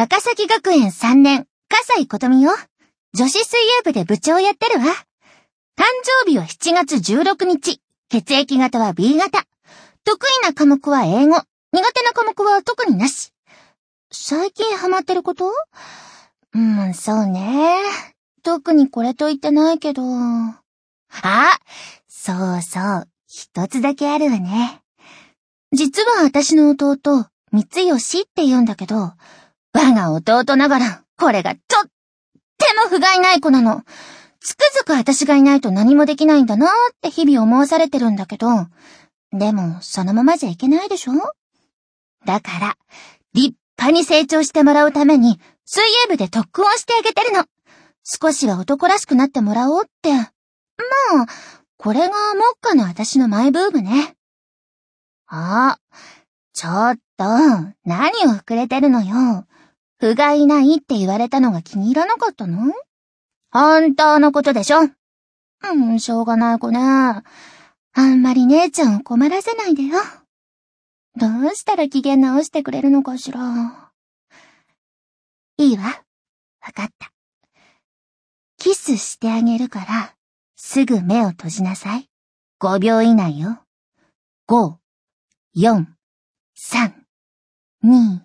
高崎学園3年、笠井琴美よ。女子水泳部で部長やってるわ。誕生日は7月16日。血液型は B 型。得意な科目は英語。苦手な科目は特になし。最近ハマってること？うん、そうね。特にこれと言ってないけど。あそうそう。一つだけあるわね。実は私の弟、三吉って言うんだけど、我が弟ながら、これがとっても不甲斐ない子なの。つくづく私がいないと何もできないんだなーって日々思わされてるんだけど、でも、そのままじゃいけないでしょ？だから、立派に成長してもらうために、水泳部で特訓をしてあげてるの。少しは男らしくなってもらおうって。まあ、これが目下の私のマイブームね。あ、ちょっと、何を膨れてるのよ。不甲斐ないって言われたのが気に入らなかったの？本当のことでしょ？うん、しょうがない子ね。あんまり姉ちゃんを困らせないでよ。どうしたら機嫌直してくれるのかしら。いいわ。わかった。キスしてあげるから、すぐ目を閉じなさい。5秒以内よ。5、4、3、2、